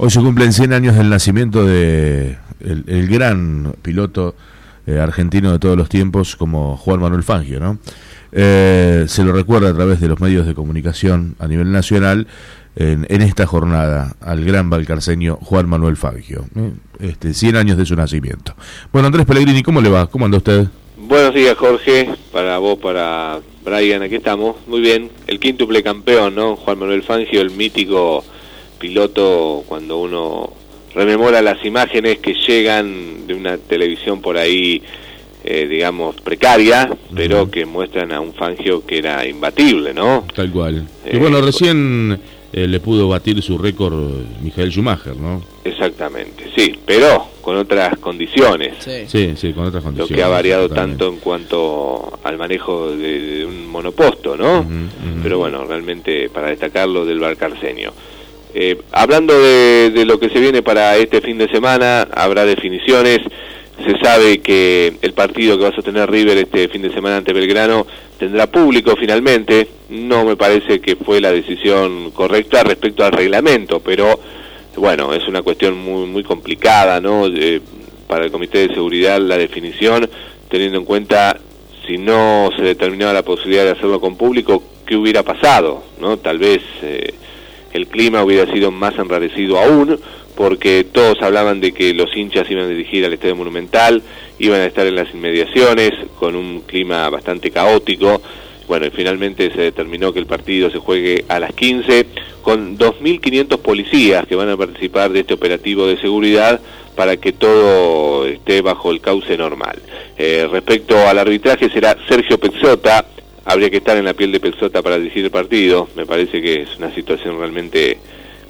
Hoy se cumplen 100 años del nacimiento de el, gran piloto eh, argentino de todos los tiempos como Juan Manuel Fangio, ¿no? Eh, se lo recuerda a través de los medios de comunicación a nivel nacional en, esta jornada al gran valcarceño Juan Manuel Fangio, este, 100 años de su nacimiento. Bueno, Andrés Pellegrini, ¿cómo le va? ¿Cómo anda usted? Buenos días, Jorge, para vos, para Brian, aquí estamos. Muy bien, el quíntuple campeón, ¿no? Juan Manuel Fangio, el mítico piloto cuando uno rememora las imágenes que llegan de una televisión por ahí, eh, digamos, precaria, pero que muestran a un Fangio que era imbatible, ¿no? Tal cual. y eh, bueno, recién eh, le pudo batir su récord Michael Schumacher, ¿no? Exactamente, sí, pero con otras condiciones. Sí, sí, con otras condiciones. Lo que ha variado tanto en cuanto al manejo de, un monoposto, ¿no? Pero bueno, realmente para destacarlo del Barcarceño. Eh, hablando de, lo que se viene para este fin de semana, habrá definiciones. Se sabe que el partido que va a sostener River este fin de semana ante Belgrano tendrá público finalmente. No me parece que fue la decisión correcta respecto al reglamento, pero bueno, es una cuestión muy, muy complicada, ¿no? para el Comité de Seguridad la definición, teniendo en cuenta si no se determinaba la posibilidad de hacerlo con público, ¿qué hubiera pasado? ¿no? Tal vez eh, el clima hubiera sido más enrarecido aún, porque todos hablaban de que los hinchas iban a dirigir al Estadio Monumental, iban a estar en las inmediaciones, con un clima bastante caótico. Bueno, y finalmente se determinó que el partido se juegue a las 15, con 2.500 policías que van a participar de este operativo de seguridad para que todo esté bajo el cauce normal. Eh, respecto al arbitraje será Sergio Pezzota, habría que estar en la piel de Pexota para dirigir el partido. Me parece que es una situación realmente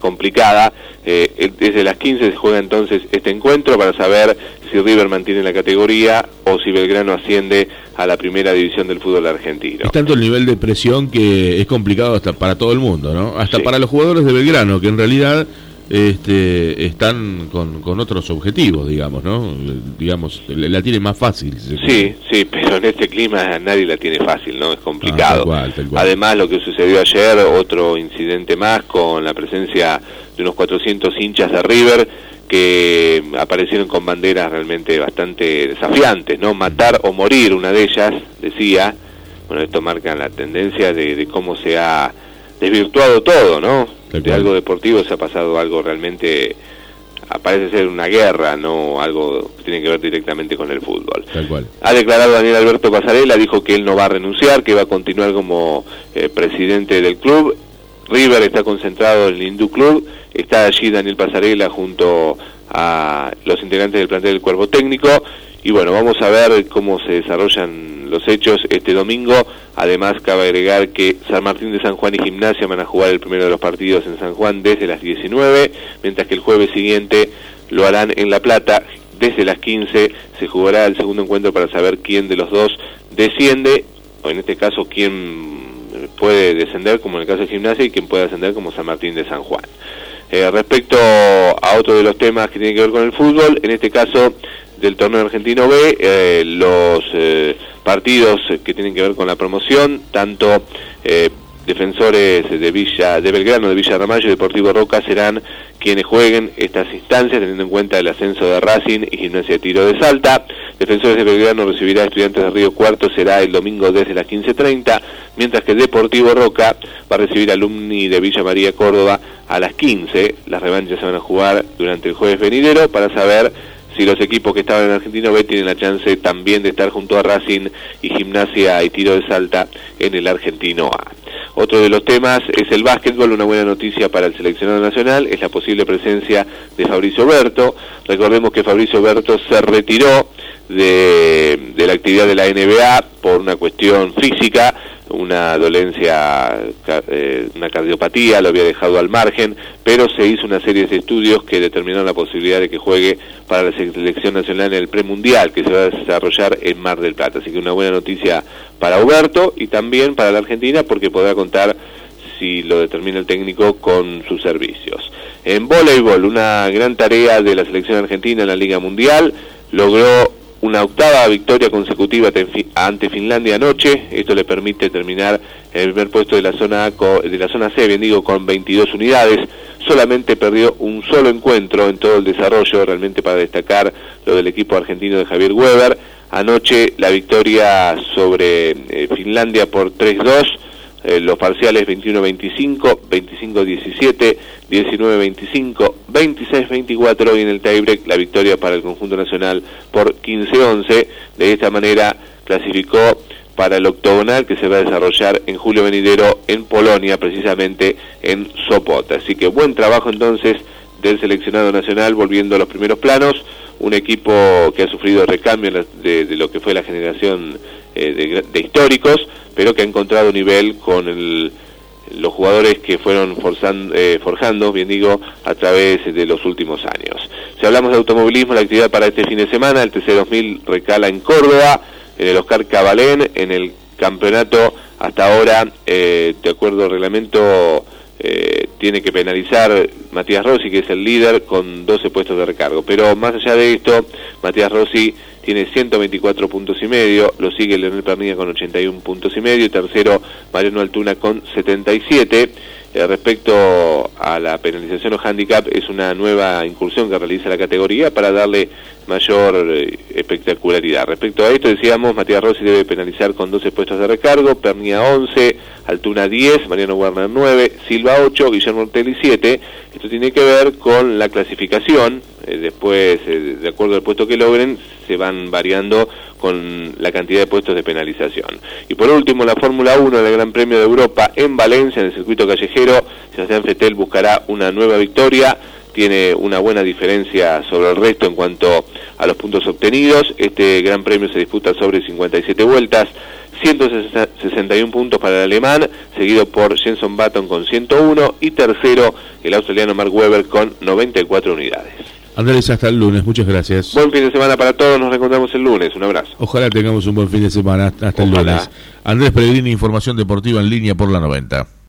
complicada. Eh, desde las 15 se juega entonces este encuentro para saber si River mantiene la categoría o si Belgrano asciende a la primera división del fútbol argentino. Es tanto el nivel de presión que es complicado hasta para todo el mundo, ¿no? Hasta para los jugadores de Belgrano, que en realidad este, están con, con, otros objetivos, digamos, ¿no? Digamos, la tiene más fácil. sí, sí, pero en este clima nadie la tiene fácil, ¿no? Es complicado. Ah, Además, lo que sucedió ayer, otro incidente más con la presencia de unos 400 hinchas de River que aparecieron con banderas realmente bastante desafiantes, ¿no? Matar o morir, una de ellas, decía. Bueno, esto marca la tendencia de, de cómo se ha desvirtuado todo, ¿no? De algo deportivo se ha pasado algo realmente parece ser una guerra, no algo que tiene que ver directamente con el fútbol. Ha declarado Daniel Alberto Pasarela, dijo que él no va a renunciar, que va a continuar como eh, presidente del club. River está concentrado en el Hindú Club, está allí Daniel Pasarela junto a los integrantes del plantel del cuerpo técnico y bueno, vamos a ver cómo se desarrollan los hechos este domingo. Además, cabe agregar que San Martín de San Juan y Gimnasia van a jugar el primero de los partidos en San Juan desde las 19, mientras que el jueves siguiente lo harán en La Plata. Desde las 15 se jugará el segundo encuentro para saber quién de los dos desciende, o en este caso quién puede descender, como en el caso de Gimnasia, y quién puede ascender como San Martín de San Juan. Eh, respecto a otro de los temas que tiene que ver con el fútbol, en este caso del torneo argentino B, eh, los eh, partidos que tienen que ver con la promoción, tanto eh, defensores de Villa, de Belgrano, de Villa Ramallo y Deportivo Roca serán quienes jueguen estas instancias, teniendo en cuenta el ascenso de Racing y Gimnasia de Tiro de Salta. Defensores de Belgrano recibirá Estudiantes de Río Cuarto, será el domingo desde las 15.30, mientras que Deportivo Roca va a recibir alumni de Villa María Córdoba a las 15. Las revanchas se van a jugar durante el jueves venidero para saber si los equipos que estaban en Argentino B tienen la chance también de estar junto a Racing y Gimnasia y Tiro de Salta en el Argentino A. Otro de los temas es el básquetbol, una buena noticia para el seleccionado nacional es la posible presencia de Fabricio Berto. Recordemos que Fabricio Berto se retiró de, la actividad de la NBA por una cuestión física una dolencia, eh, una cardiopatía, lo había dejado al margen, pero se hizo una serie de estudios que determinaron la posibilidad de que juegue para la selección nacional en el premundial que se va a desarrollar en Mar del Plata. Así que una buena noticia para Huberto y también para la Argentina porque podrá contar si lo determina el técnico con sus servicios. En voleibol, una gran tarea de la selección argentina en la Liga Mundial, logró una octava victoria consecutiva ante Finlandia anoche. Esto le permite terminar en el primer puesto de la zona de la zona C, bien digo, con 22 unidades. Solamente perdió un solo encuentro en todo el desarrollo, realmente para destacar lo del equipo argentino de Javier Weber. Anoche la victoria sobre eh, Finlandia por 3-2 eh, los parciales 21-25, 25-17, 19-25, 26-24 y en el tiebreak la victoria para el conjunto nacional por 15-11. De esta manera clasificó para el octogonal que se va a desarrollar en julio venidero en Polonia, precisamente en Sopot. Así que buen trabajo entonces del seleccionado nacional volviendo a los primeros planos, un equipo que ha sufrido recambio de, de lo que fue la generación eh, de, históricos, pero que ha encontrado nivel con los jugadores que fueron eh, forjando, bien digo, a través de los últimos años. Si hablamos de automovilismo, la actividad para este fin de semana, el TC2000 recala en Córdoba, en el Oscar Cabalén, en el campeonato hasta ahora, eh, de acuerdo al reglamento, tiene que penalizar Matías Rossi, que es el líder, con 12 puestos de recargo. Pero más allá de esto, Matías Rossi tiene 124 puntos y medio, lo sigue Leonel Pernilla con 81 puntos y medio, tercero Mariano Altuna con 77. Eh, respecto a la penalización o handicap, es una nueva incursión que realiza la categoría para darle mayor eh, espectacularidad. Respecto a esto, decíamos, Matías Rossi debe penalizar con 12 puestos de recargo, Pernilla 11, Altuna 10, Mariano Werner 9, Silva 8, Guillermo Ortelli 7. Esto tiene que ver con la clasificación, después, eh, de acuerdo al puesto que logren, se van variando con la cantidad de puestos de penalización. Y por último, la Fórmula 1 del Gran Premio de Europa en Valencia, en el circuito callejero, Sebastián Fetel buscará una nueva victoria tiene una buena diferencia sobre el resto en cuanto a los puntos obtenidos. Este Gran Premio se disputa sobre 57 vueltas. 161 puntos para el alemán, seguido por Jenson Button con 101 y tercero el australiano Mark Webber con 94 unidades. Andrés, hasta el lunes, muchas gracias. Buen fin de semana para todos, nos reencontramos el lunes, un abrazo. Ojalá tengamos un buen fin de semana, hasta el lunes. Andrés Pellegrini, Información Deportiva en línea por la 90.